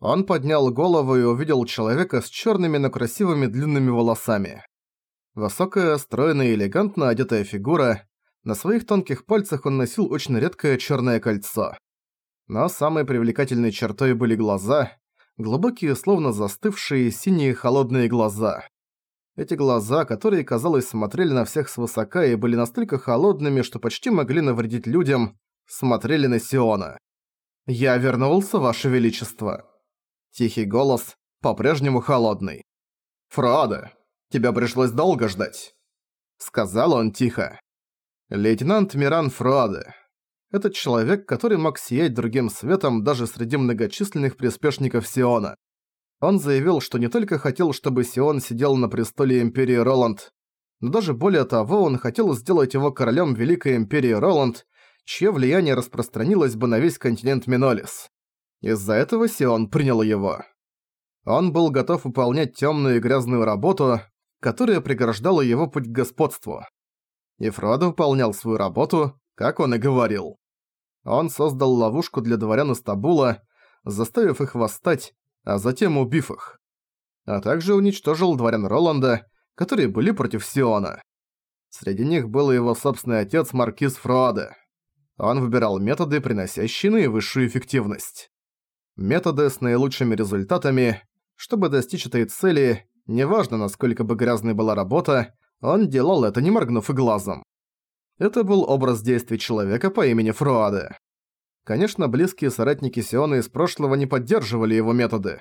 Он поднял голову и увидел человека с черными, но красивыми длинными волосами. Высокая, стройная и элегантно одетая фигура. На своих тонких пальцах он носил очень редкое черное кольцо. Но самой привлекательной чертой были глаза, глубокие, словно застывшие, синие холодные глаза. Эти глаза, которые, казалось, смотрели на всех свысока и были настолько холодными, что почти могли навредить людям, смотрели на Сиона. «Я вернулся, Ваше Величество!» Тихий голос, по-прежнему холодный. «Фроаде, тебя пришлось долго ждать», — сказал он тихо. Лейтенант Миран Фроаде. Этот человек, который мог сиять другим светом даже среди многочисленных приспешников Сиона. Он заявил, что не только хотел, чтобы Сион сидел на престоле Империи Роланд, но даже более того, он хотел сделать его королем Великой Империи Роланд, чье влияние распространилось бы на весь континент Минолис. Из-за этого Сион принял его. Он был готов выполнять темную и грязную работу, которая преграждала его путь к господству. И Фродо выполнял свою работу, как он и говорил. Он создал ловушку для дворян из Табула, заставив их восстать, а затем убив их. А также уничтожил дворян Роланда, которые были против Сиона. Среди них был его собственный отец Маркиз Фроаде. Он выбирал методы, приносящие наивысшую эффективность. Методы с наилучшими результатами. Чтобы достичь этой цели, неважно, насколько бы грязной была работа, он делал это не моргнув и глазом. Это был образ действий человека по имени Фруаде. Конечно, близкие соратники Сиона из прошлого не поддерживали его методы.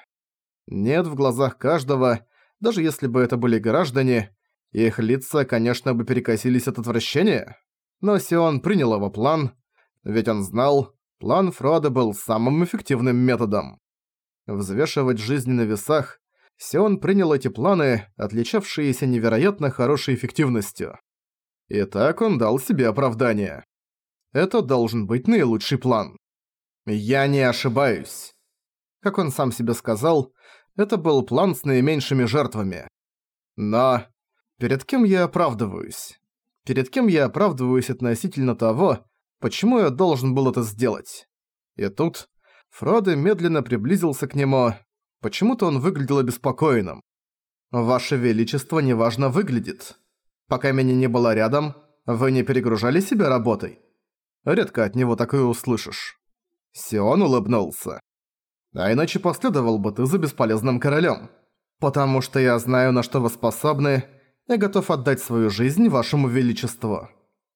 Нет, в глазах каждого, даже если бы это были граждане, их лица, конечно, бы перекосились от отвращения. Но Сион принял его план, ведь он знал, план Фрода был самым эффективным методом. Взвешивать жизнь на весах, Сион принял эти планы, отличавшиеся невероятно хорошей эффективностью. И так он дал себе оправдание. Это должен быть наилучший план. Я не ошибаюсь. Как он сам себе сказал, это был план с наименьшими жертвами. Но перед кем я оправдываюсь? Перед кем я оправдываюсь относительно того, почему я должен был это сделать? И тут Фродо медленно приблизился к нему. Почему-то он выглядел обеспокоенным. «Ваше Величество неважно выглядит. Пока меня не было рядом, вы не перегружали себя работой?» Редко от него такое услышишь. Сион улыбнулся. А иначе последовал бы ты за бесполезным королем. Потому что я знаю, на что вы способны, и готов отдать свою жизнь вашему величеству.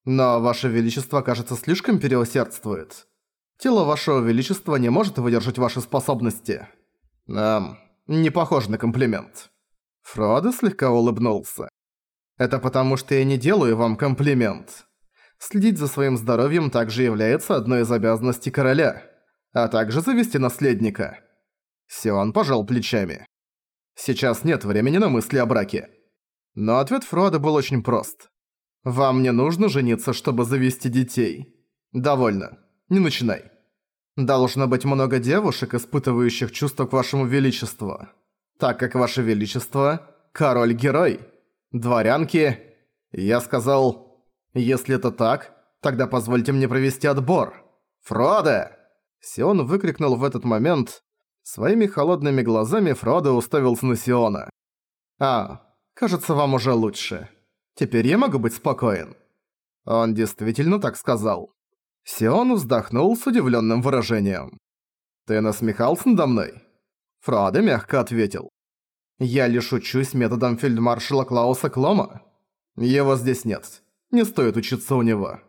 Но ваше величество, кажется, слишком переусердствует. Тело вашего величества не может выдержать ваши способности. Эм, не похоже на комплимент. Фродо слегка улыбнулся. Это потому, что я не делаю вам комплимент. Следить за своим здоровьем также является одной из обязанностей короля, а также завести наследника. Сион пожал плечами. Сейчас нет времени на мысли о браке. Но ответ Фрода был очень прост. «Вам не нужно жениться, чтобы завести детей. Довольно. Не начинай. Должно быть много девушек, испытывающих чувства к вашему величеству. Так как ваше величество – король-герой. Дворянки. Я сказал «Если это так, тогда позвольте мне провести отбор. Фроде!» Сион выкрикнул в этот момент. Своими холодными глазами Фроде уставился на Сиона. «А, кажется, вам уже лучше. Теперь я могу быть спокоен». Он действительно так сказал. Сион вздохнул с удивленным выражением. «Ты насмехался надо мной?» Фроде мягко ответил. «Я лишь учусь методом фельдмаршала Клауса Клома. Его здесь нет. Не стоит учиться у него».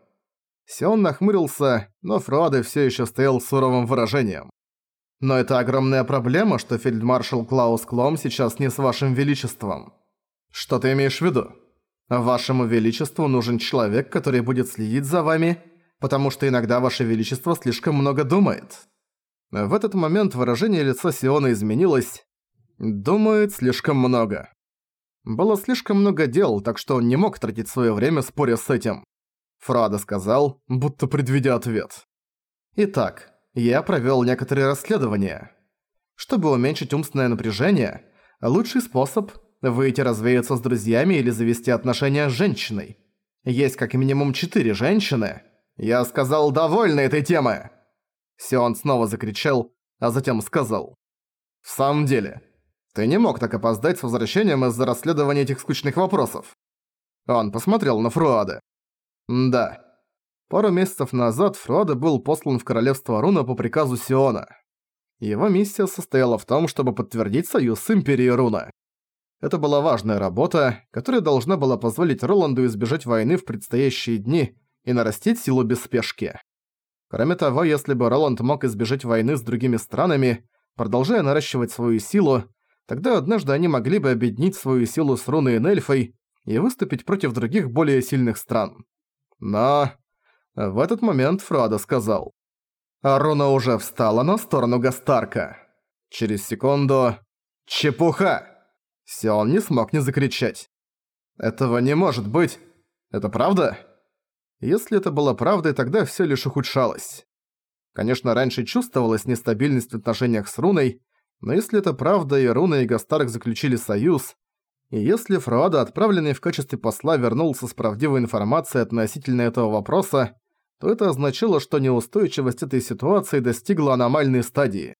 Сион нахмурился, но Фруаде все еще стоял суровым выражением. «Но это огромная проблема, что фельдмаршал Клаус Клом сейчас не с вашим величеством. Что ты имеешь в виду? Вашему величеству нужен человек, который будет следить за вами, потому что иногда ваше величество слишком много думает». В этот момент выражение лица Сиона изменилось. «Думает слишком много». Было слишком много дел, так что он не мог тратить свое время споря с этим. Фрада сказал, будто предвидя ответ. Итак, я провёл некоторые расследования. Чтобы уменьшить умственное напряжение, лучший способ – выйти развеяться с друзьями или завести отношения с женщиной. Есть как минимум четыре женщины. Я сказал «довольно этой темы!» Сион снова закричал, а затем сказал. В самом деле, ты не мог так опоздать с возвращением из-за расследования этих скучных вопросов. Он посмотрел на Фруада. Да. Пару месяцев назад Фруада был послан в королевство Руна по приказу Сиона. Его миссия состояла в том, чтобы подтвердить союз с Империей Руна. Это была важная работа, которая должна была позволить Роланду избежать войны в предстоящие дни и нарастить силу без спешки. Кроме того, если бы Роланд мог избежать войны с другими странами, продолжая наращивать свою силу, тогда однажды они могли бы объединить свою силу с Руной и Нельфой и выступить против других более сильных стран. Но в этот момент Фродо сказал. А Руна уже встала на сторону Гастарка. Через секунду... Чепуха! Сион не смог не закричать. «Этого не может быть! Это правда?» Если это было правдой, тогда всё лишь ухудшалось. Конечно, раньше чувствовалась нестабильность в отношениях с Руной, но если это правда и Руна и Гастарк заключили союз, и если Фруада, отправленный в качестве посла, вернулся с правдивой информацией относительно этого вопроса, то это означало, что неустойчивость этой ситуации достигла аномальной стадии.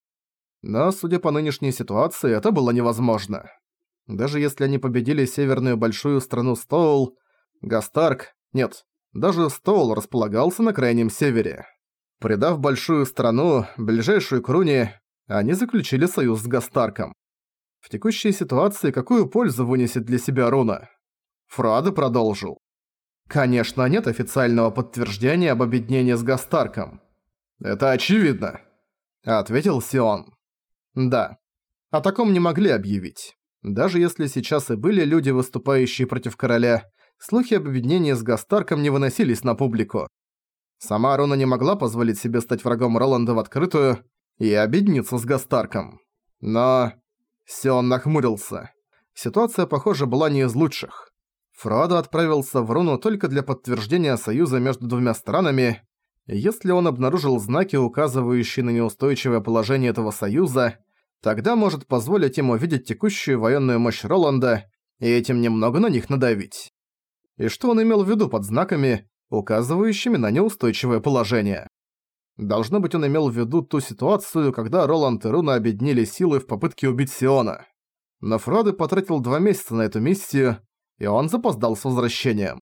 Но, судя по нынешней ситуации, это было невозможно. Даже если они победили северную большую страну Стоул, Гастарк, нет, даже Стоул располагался на крайнем севере. Предав большую страну, ближайшую к Руне, они заключили союз с Гастарком. В текущей ситуации какую пользу вынесет для себя Руна? Фруада продолжил. Конечно, нет официального подтверждения об объединении с Гастарком. Это очевидно, ответил Сион. Да, о таком не могли объявить. Даже если сейчас и были люди, выступающие против короля, слухи об объединении с Гастарком не выносились на публику. Сама Руна не могла позволить себе стать врагом Роланда в открытую и объединиться с Гастарком. Но... Сион нахмурился. Ситуация, похоже, была не из лучших. Фродо отправился в Руну только для подтверждения союза между двумя странами, если он обнаружил знаки, указывающие на неустойчивое положение этого союза, тогда может позволить ему видеть текущую военную мощь Роланда и этим немного на них надавить. И что он имел в виду под знаками, указывающими на неустойчивое положение? Должно быть, он имел в виду ту ситуацию, когда Роланд и Руна объединили силы в попытке убить Сиона. Но Фродо потратил два месяца на эту миссию, и он запоздал с возвращением.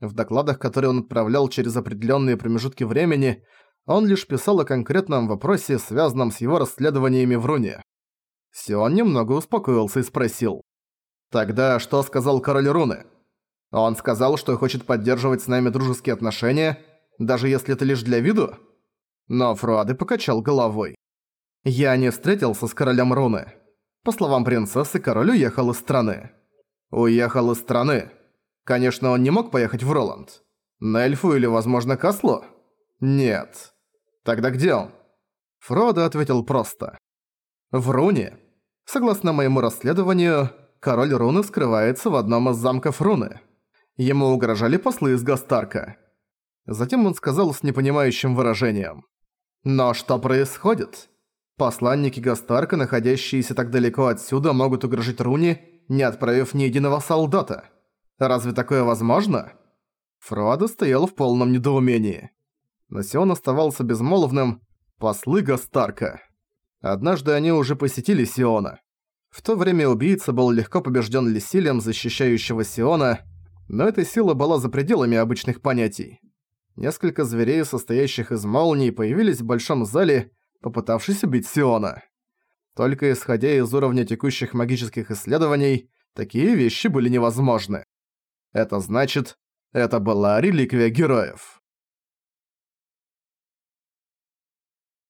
В докладах, которые он отправлял через определенные промежутки времени, он лишь писал о конкретном вопросе, связанном с его расследованиями в Руне. Сион немного успокоился и спросил. «Тогда что сказал король Руны?» «Он сказал, что хочет поддерживать с нами дружеские отношения, даже если это лишь для виду?» Но Фруады покачал головой. «Я не встретился с королем Руны. По словам принцессы, король уехал из страны. Уехал из страны. Конечно, он не мог поехать в Роланд. На Эльфу или, возможно, к Ослу? Нет. Тогда где он? Фродо ответил просто. В Руне. Согласно моему расследованию, король Руны скрывается в одном из замков Руны. Ему угрожали послы из Гастарка. Затем он сказал с непонимающим выражением. «Но что происходит? Посланники Гастарка, находящиеся так далеко отсюда, могут угрожать Руне не отправив ни единого солдата. Разве такое возможно? Фруадо стоял в полном недоумении. Но Сион оставался безмолвным, послы Гастарка. Однажды они уже посетили Сиона. В то время убийца был легко побежден Лисилем, защищающего Сиона, но эта сила была за пределами обычных понятий. Несколько зверей, состоящих из молний, появились в большом зале, попытавшись убить Сиона. Только исходя из уровня текущих магических исследований, такие вещи были невозможны. Это значит, это была реликвия героев.